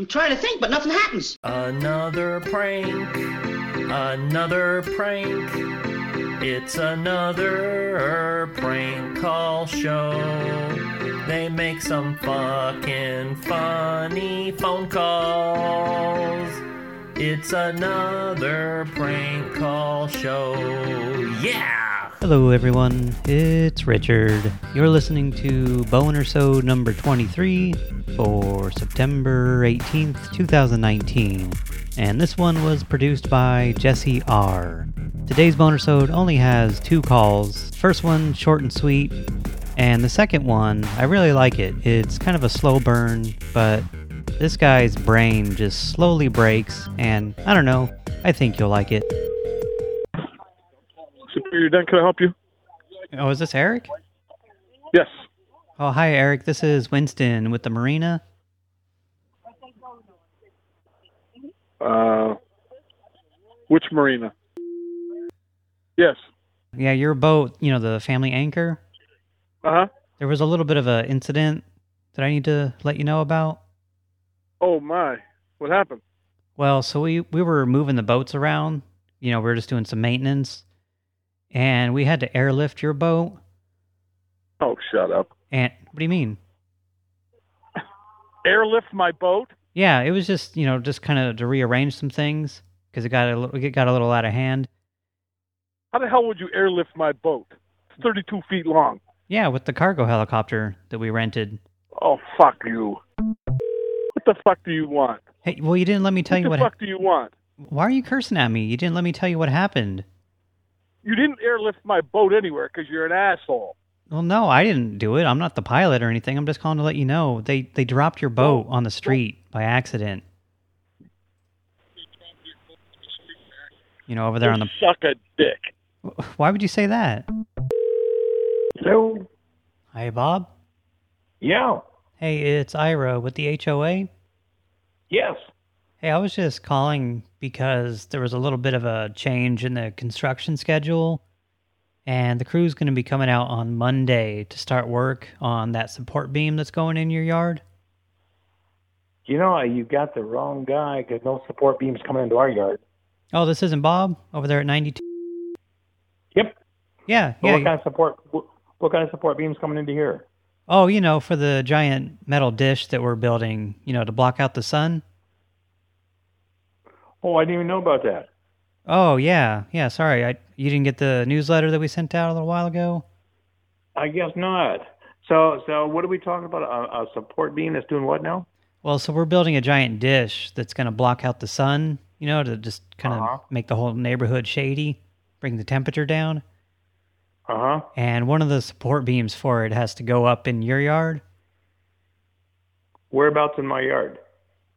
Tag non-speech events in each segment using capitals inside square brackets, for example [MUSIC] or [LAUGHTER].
I'm trying to think, but nothing happens. Another prank, another prank. It's another prank call show. They make some fucking funny phone calls. It's another prank call show. Yeah! Hello, everyone. It's Richard. You're listening to Boner So number 23 for September 18th, 2019. And this one was produced by Jesse R. Today's Boner Sode only has two calls. First one, short and sweet. And the second one, I really like it. It's kind of a slow burn, but this guy's brain just slowly breaks, and I don't know, I think you'll like it. Superior Den, can I help you? Oh, is this Eric? Yes. Oh, hi, Eric. This is Winston with the Marina. Uh, which marina? Yes. Yeah, your boat, you know, the family anchor. Uh-huh. There was a little bit of an incident that I need to let you know about. Oh, my. What happened? Well, so we, we were moving the boats around. You know, we were just doing some maintenance. And we had to airlift your boat. Oh, shut up. And what do you mean? Airlift my boat? Yeah, it was just, you know, just kind of to rearrange some things because it got a little, it got a little out of hand. How the hell would you airlift my boat? It's 32 feet long. Yeah, with the cargo helicopter that we rented. Oh, fuck you. What the fuck do you want? Hey, well, you didn't let me tell what you what. the fuck do you want? Why are you cursing at me? You didn't let me tell you what happened. You didn't airlift my boat anywhere because you're an asshole. Well, no, I didn't do it. I'm not the pilot or anything. I'm just calling to let you know. They they dropped your boat on the street by accident. You know, over there on the... Suck a dick. [LAUGHS] Why would you say that? Hello? Hi, Bob. Yeah. Hey, it's Ira with the HOA. Yes. Hey, I was just calling because there was a little bit of a change in the construction schedule. And the crew's going to be coming out on Monday to start work on that support beam that's going in your yard. You know, you got the wrong guy because no support beams coming into our yard. Oh, this isn't Bob over there at 92? Yep. Yeah, yeah. what kind of support? What, what kind of support beams coming into here? Oh, you know, for the giant metal dish that we're building, you know, to block out the sun. Oh, I didn't even know about that. Oh, yeah. Yeah, sorry. I You didn't get the newsletter that we sent out a little while ago? I guess not. So, so what are we talking about? A, a support beam that's doing what now? Well, so we're building a giant dish that's going to block out the sun, you know, to just kind of Uh-huh. make the whole neighborhood shady, bring the temperature down. Uh huh. And one of the support beams for it has to go up in your yard. Whereabouts in my yard?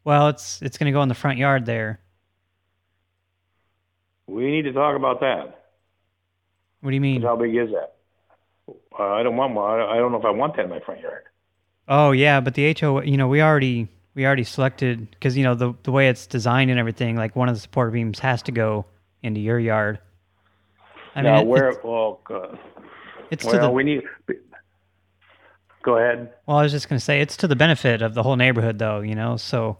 Well, it's it's going to go in the front yard there. We need to talk about that. What do you mean? How big is that? Uh, I don't want one. I don't know if I want that in my front yard. Oh yeah, but the HO, you know, we already we already selected because you know the the way it's designed and everything. Like one of the support beams has to go into your yard. I now, it- where? it's, well, uh, it's to the. we need. Go ahead. well, I was just gonna say it's to the benefit of the whole neighborhood, though. You know, so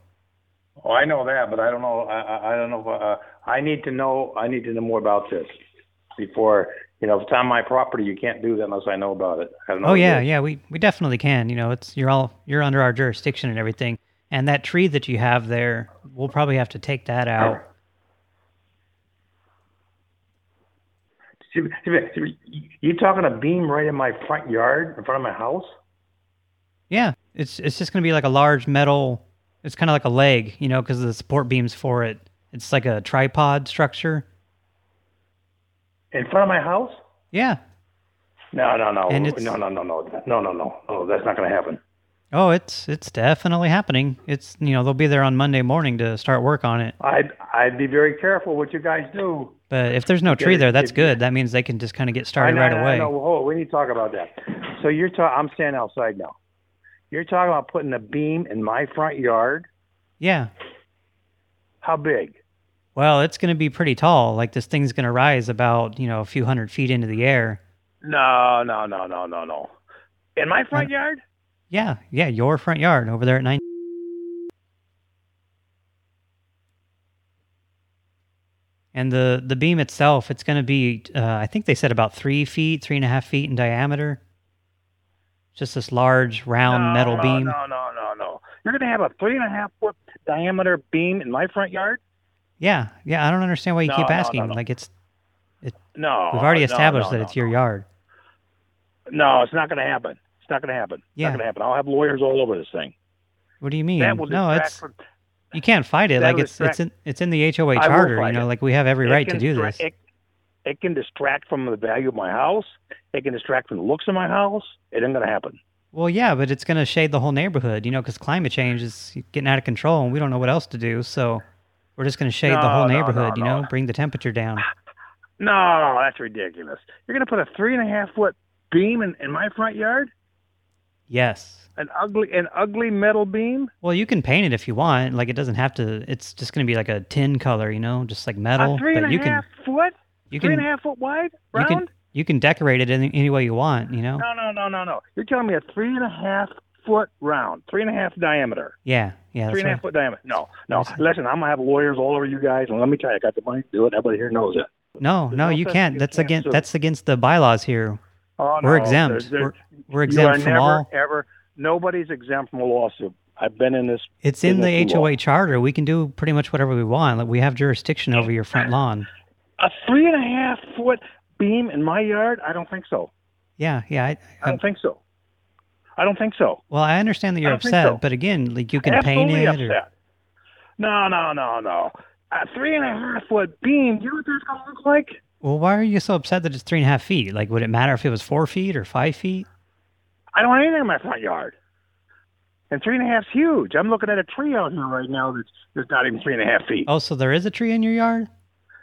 Oh, I know that, but I don't know. I I, don't know. If, uh, I need to know. I need to know more about this before you know. If it's on my property, you can't do that unless I know about it. I don't know. oh yeah, yeah, we we definitely can. You know, it's you're all you're under our jurisdiction and everything. And that tree that you have there, we'll probably have to take that out. You you talking a beam right in my front yard, in front of my house? Yeah, it's it's just gonna be like a large metal. It's kind of like a leg, you know, because the support beams for it. It's like a tripod structure. In front of my house? Yeah. No, no, no, And it's- no, no, no, no, no, no, no, no. That's not going to happen. Oh, it's it's definitely happening. It's you know they'll be there on Monday morning to start work on it. I'd I'd be very careful what you guys do. But if there's no tree there, that's good. That means they can just kind of get started know, right away. I know. Hold, we need to talk about that. So you're talking. I'm standing outside now. You're talking about putting a beam in my front yard? Yeah. How big? Well, it's going to be pretty tall. Like this thing's going to rise about, you know, a few hundred feet into the air. No, no, no, no, no, no. In my front uh, yard? Yeah, yeah, your front yard over there at 9. And the, the beam itself, it's going to be, uh, I think they said about three feet, three and a half feet in diameter. Just this large, round no, metal no, beam. No, no, no, no. You're going to have a three and a half foot diameter beam in my front yard? Yeah, yeah. I don't understand why you No, keep asking. Like it's, it. No. we've already established that it's your yard. No, it's not going to happen. It's not going to happen. It's Yeah. not going to happen. I'll have lawyers all over this thing. What do you mean? No, it's from- you can't fight it. Like it's it's in it's in the HOA charter. You know, it. like we have every it right to do this. It, it can distract from the value of my house. It can distract from the looks of my house. It ain't going to happen. Well, yeah, but it's going to shade the whole neighborhood, you know, because climate change is getting out of control, and we don't know what else to do. So we're just going to shade the No, whole no, neighborhood, no, you know, no. bring the temperature down. [SIGHS] No, that's ridiculous. You're going to put a three and a half foot beam in, in my front yard? Yes. An ugly, an ugly metal beam? Well, you can paint it if you want. Like it doesn't have to. It's just going to be like a tin color, you know, just like metal. a three and but a you half can foot? You three can and a half foot wide? you Round? can you can decorate it any, any way you want, you know. No, no, no, no, no. You're telling me a three and a half foot round, three and a half diameter, Yeah, yeah. That's three and a half foot diameter. No, no. Listen, I'm gonna have lawyers all over you guys, and let me tell you, I got the money to do it. Everybody here knows it. No, There's no, you can't. That's can't against sue. that's against the bylaws here. Oh, no, We're exempt. there- there- We're, we're exempt from never, all. ever. Nobody's exempt from a lawsuit. I've been in this. It's in the business too long. HOA charter. We can do pretty much whatever we want. Like we have jurisdiction over your front lawn. A three and a half foot beam in my yard? I don't think so. Yeah, yeah. I, I I, don't think so. I don't think so. well, I understand that you're I don't think upset, so. but again, like you can Absolutely paint it. Or, upset. No, no, no, no. A three and a half foot beam. Do you know what that's gonna look like? well, why are you so upset that it's three and a half feet? Like, would it matter if it was four feet or five feet? I don't want anything in my front yard. And three and a half's huge. I'm looking at a tree out here right now that's, that's not even three and a half feet. Oh, so there is a tree in your yard?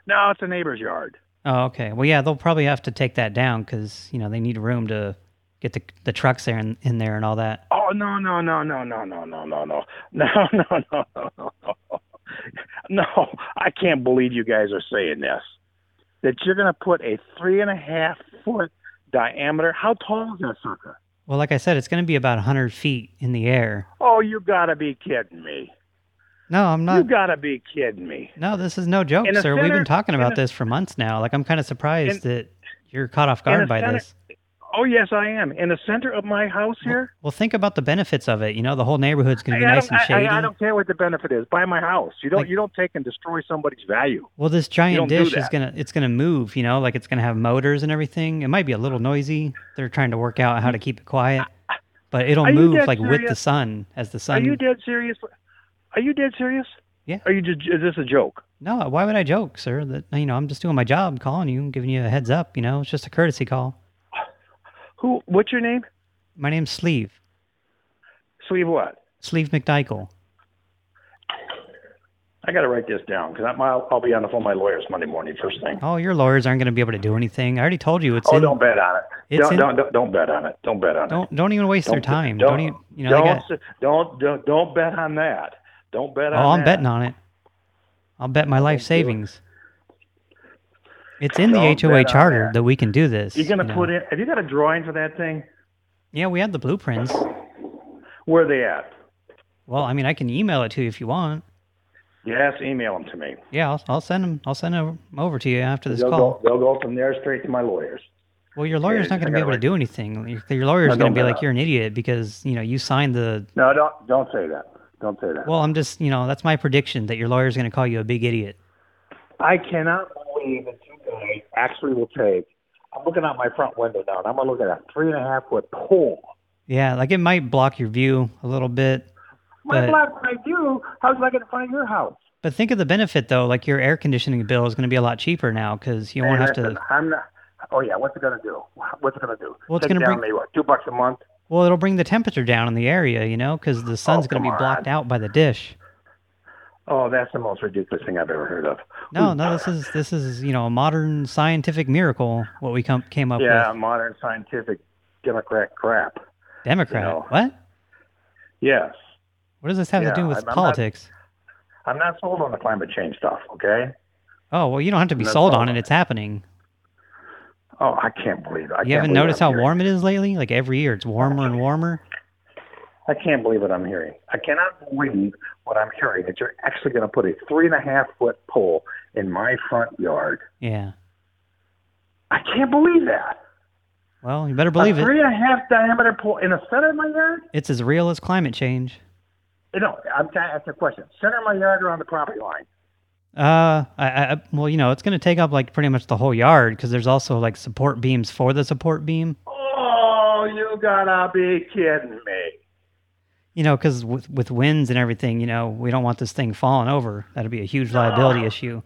No, it's a neighbor's yard. Oh, okay. Well, yeah, they'll probably have to take that down because you know they need room to get the the trucks there in, in there and all that. Oh no no no no no no no no no [LAUGHS] no no no no no no [LAUGHS] no! I can't believe you guys are saying this. That you're going to put a three and a half foot diameter. How tall is that sucker? Well, like I said, it's going to be about 100 feet in the air. Oh, you got to be kidding me! No, I'm not. You not. got to be kidding me! No, this is no joke, sir. We've been talking about the- this for months now. Like, I'm kind of surprised In- that you're caught off guard by center- this. Oh yes, I am. In the center of my house here. Well, think about the benefits of it. You know, the whole neighborhood's going to be I, nice don't, and shady. I, I don't care what the benefit is. Buy my house. You don't. Like- you don't take and destroy somebody's value. Well, this giant dish is gonna it's gonna move, you know, like it's gonna have motors and everything. It might be a little noisy. They're trying to work out how to keep it quiet, but it'll move like with the sun as the sun. Are you dead serious? Are you dead serious? Yeah. Are you just? Is this a joke? No, why would I joke, sir? That you know, I'm just doing my job, calling you, giving you a heads up. You know, it's just a courtesy call. Who? What's your name? My name's Sleeve, Sleeve what? Sleeve McDykel. I got to write this down because I'll, I'll be on the phone with my lawyers Monday morning first thing. Oh, your lawyers aren't going to be able to do anything. I already told you it's oh, in. don't bet on it. it's Don't, in- don't don't don't bet on it. Don't bet on it. Don't don't even waste their Don't- time. Don't, Don't, even, you know, don't, got, don't don't don't bet on that. Don't bet Oh, on I'm that. betting on it. I'll bet my life do it. savings. It's in the Don't HOA charter that. that we can do this. You're gonna you know. put in. Have you got a drawing for that thing? Yeah, we have the blueprints. Where are they at? Well, I mean, I can email it to you if you want. Yes, email them to me. Yeah, I'll, I'll send them. I'll send them over to you after this They'll call. go. They'll go from there straight to my lawyers. Well, your lawyer's Yeah, not going to be able gotta do anything. Your- lawyer's No, going to be like you're an idiot because you know you signed the. No, don't don't say that. Don't say that. Well, I'm just you know that's my prediction that your lawyer's going to call you a big idiot. I cannot believe that you guys actually will take. I'm looking out my front window now, and I'm gonna look at a three and a half foot pole. Yeah, like it might block your view a little bit. My But- black I do. How's I going to find your house? But think of the benefit though. Like your air conditioning bill is going to be a lot cheaper now because you won't have to. I'm not. Oh yeah, what's it gonna do? What's it gonna do? Well, it's gonna it bring- maybe what two bucks a month. Well, it'll bring the temperature down in the area, you know, because the sun's going to Oh, be blocked on. out by the dish. Oh, that's the most ridiculous thing I've ever heard of. No, no, this is this is you know a modern scientific miracle. What we come came up Yeah, with. Yeah, modern scientific Democrat crap. Democrat. know. What? Yes, What does this have Yeah, to do with I'm- I'm not- politics? I'm not sold on the climate change stuff. Okay. Oh well, you don't have to be That's sold on it. It's happening. Oh, I can't believe it. I You haven't noticed how warm it is lately? Like every year, it's warmer and warmer. I can't believe what I'm hearing. I cannot believe what I'm hearing that you're actually going to put a three and a half foot pole in my front yard. Yeah. I can't believe that. Well, you better believe a it. three and a half diameter pole in the center of my yard? It's as real as climate change. You know, I'm trying to ask a question. Center of my yard or on the property line? Uh, I, I well, you know, it's going to take up like pretty much the whole yard because there's also like support beams for the support beam. Oh, you gotta be kidding me. You know, because with with winds and everything, you know, we don't want this thing falling over. That'd be a huge liability issue.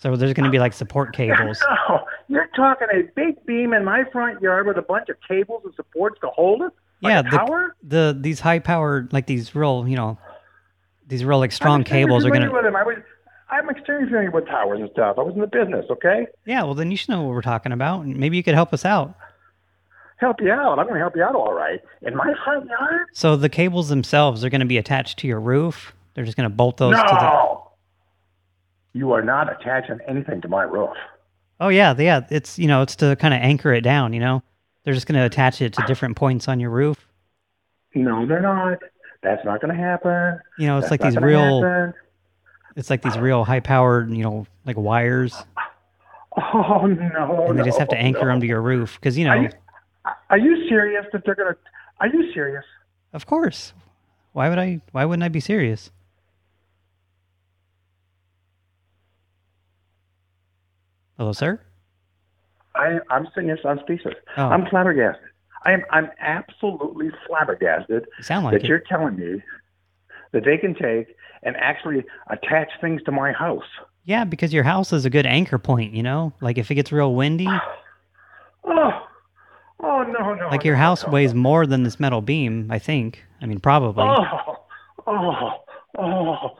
So there's going to be like support [LAUGHS] cables. No, you're talking a big beam in my front yard with a bunch of cables and supports to hold it? Like yeah, the the these high powered like these real, you know, these real like strong cables are going to. I was, I'm familiar with towers and stuff. I was in the business, okay? Yeah, well then you should know what we're talking about. and Maybe you could help us out. Help you out. I'm going to help you out all right. In my front yard? So the cables themselves are going to be attached to your roof. They're just going to bolt those to the no! You are not attaching anything to my roof. Oh yeah, yeah. It's you know, it's to kind of anchor it down. You know, they're just going to attach it to different points on your roof. No, they're not. That's not going to happen. You know, it's That's like these real, happen. It's like these real high powered, you know, like wires, Oh, no. and they just have to anchor no. them to your roof because you know, Are you, are you serious that they're going to... Are you serious? of course. Why would I? Why wouldn't I be serious? Hello, sir. I, I'm serious. I'm speechless. Oh. I'm flabbergasted. I am. I'm absolutely flabbergasted You sound like that it. you're telling me that they can take and actually attach things to my house. Yeah, because your house is a good anchor point. You know, like if it gets real windy, [SIGHS] Oh, oh no, no. like your no, house no, weighs more than this metal beam. I think. I mean, probably. Oh, oh, oh, oh.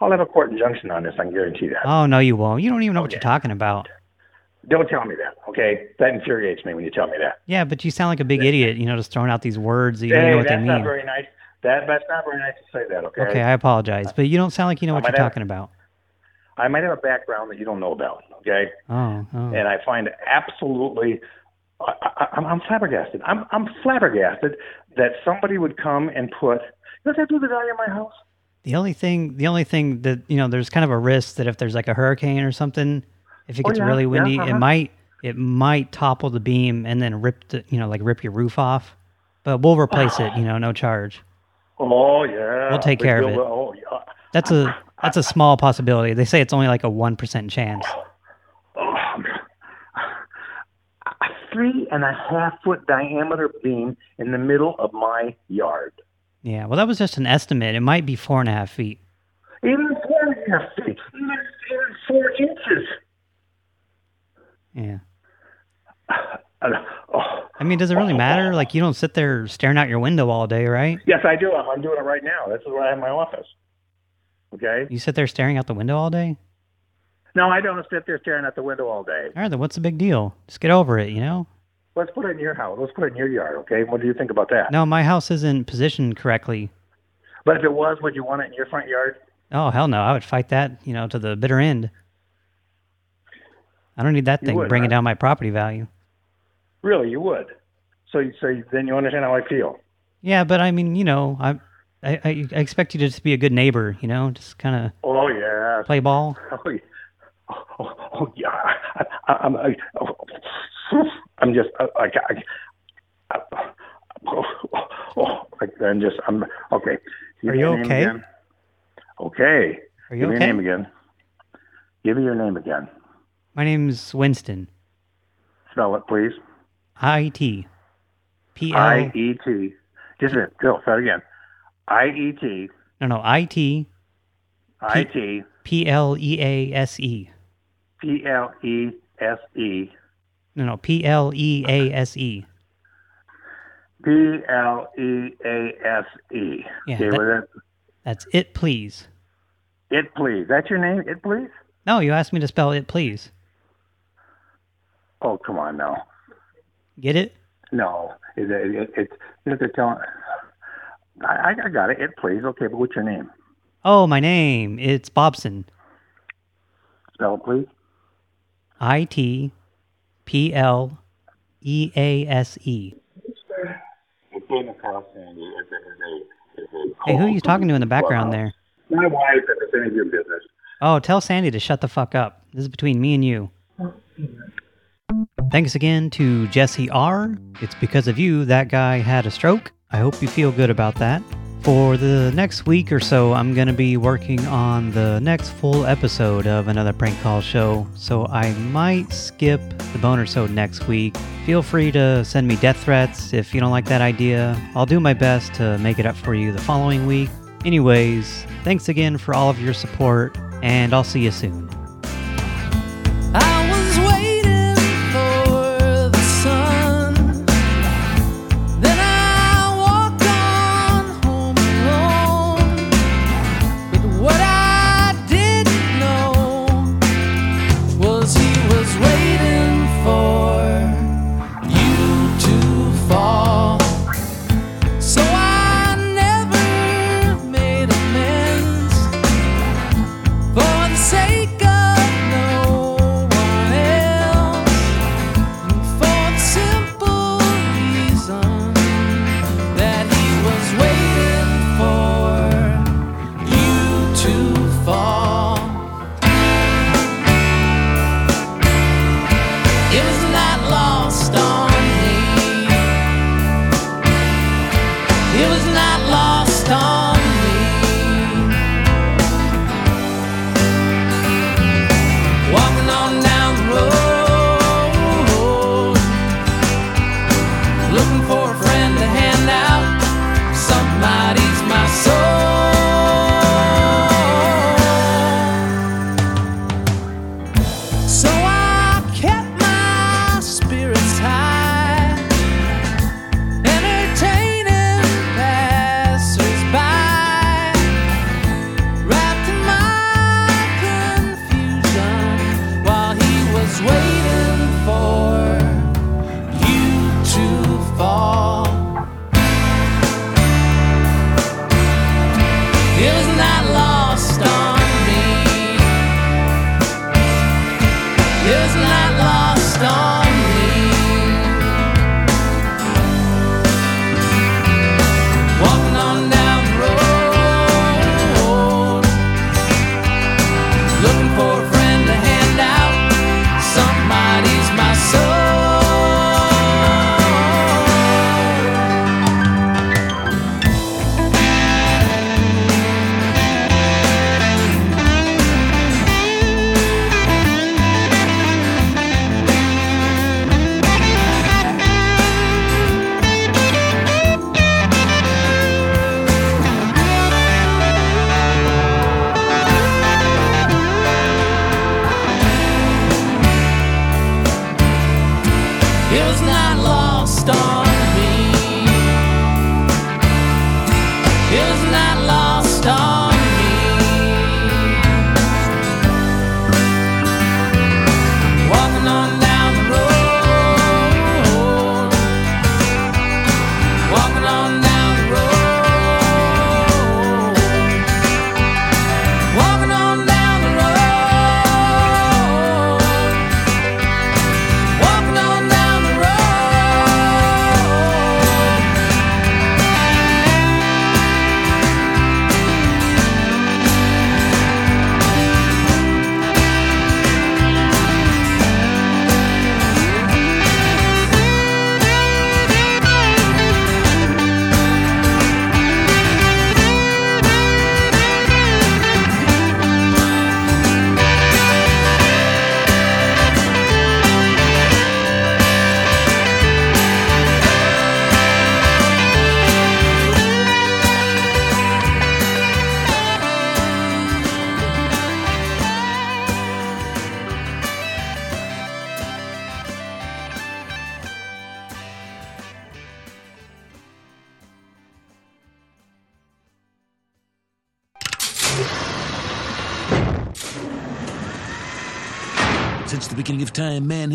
I'll have a court injunction on this. I can guarantee that. Oh no, you won't. You don't even know what you're talking about. Don't tell me that, okay? That infuriates me when you tell me that. Yeah, but you sound like a big idiot. You know, just throwing out these words that you don't know what they mean. that's not very nice. That that's not very nice to say that, okay? Okay, I apologize, but you don't sound like you know what you're have- talking about. I might have a background that you don't know about, okay? Oh, oh. and I find absolutely. I, I, I'm, I'm flabbergasted. I'm, I'm flabbergasted that somebody would come and put. You know what I do the value of my house? The only thing, the only thing that you know, there's kind of a risk that if there's like a hurricane or something, if it Oh, gets yeah, really windy, it uh-huh. might it might topple the beam and then rip the you know like rip your roof off. But we'll replace it, [SIGHS] you know, no charge. Oh yeah, We'll take care of will- it. Oh yeah. That's a that's a small possibility. They say it's only like a one percent chance. Oh, oh a three and a half foot diameter beam in the middle of my yard. Yeah, well, that was just an estimate. It might be four and a half feet. Even four and a half feet. Even four inches. Yeah. [SIGHS] Oh. I mean, does it really oh. matter? Like, you don't sit there staring out your window all day, right? Yes, I do. I'm, I'm doing it right now. This is where I have my office. Okay. You sit there staring out the window all day? No, I don't sit there staring out the window all day. All right, then what's the big deal? Just get over it, you know? Let's put it in your house. Let's put it in your yard, okay? What do you think about that? No, my house isn't positioned correctly. But if it was, would you want it in your front yard? Oh, hell no. I would fight that, you know, to the bitter end. I don't need that You thing would, bringing right? down my property value. Really, you would. So, so then you understand how I feel. Yeah, but I mean, you know, I, I, I expect you to just be a good neighbor, you know, just kind of Oh yeah. play ball. Oh, yeah. Oh, oh, oh, yeah. I, I, I'm. I, oh, I'm just. I, I, I, oh, oh, oh, I'm just. I'm okay. Give Are you okay? again. Okay. Are you Give me okay? your name again. Give me your name again. My name's Winston. Spell it, please. I T P L. I E T. Just a minute. Go. Start again. I E T. No, no, I T I T. P L E A S E. P L E S E. No, no, P L E A S E. P L E A S E. Yeah, Okay, that, That's it, please. it please. That's your name? It please? No, you asked me to spell it, please. Oh, come on now. Get it? No. Is it, it, it's, you know, they're telling, I, I got it. It please. Okay, but what's your name? Oh, my name. It's Bobson. Spell it, please. I T P L E A S E. Hey, who are you talking to in the background there? My wife, if it's any of your business, Oh, tell Sandy to shut the fuck up. This is between me and you. Thanks again to Jesse R. It's because of you that guy had a stroke. I hope you feel good about that. For the next week or so, I'm going to be working on the next full episode of another prank call show, so I might skip the boner show next week. Feel free to send me death threats if you don't like that idea. I'll do my best to make it up for you the following week. Anyways, thanks again for all of your support, and I'll see you soon.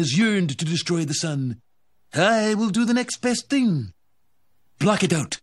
Has yearned to destroy the sun. I will do the next best thing block it out.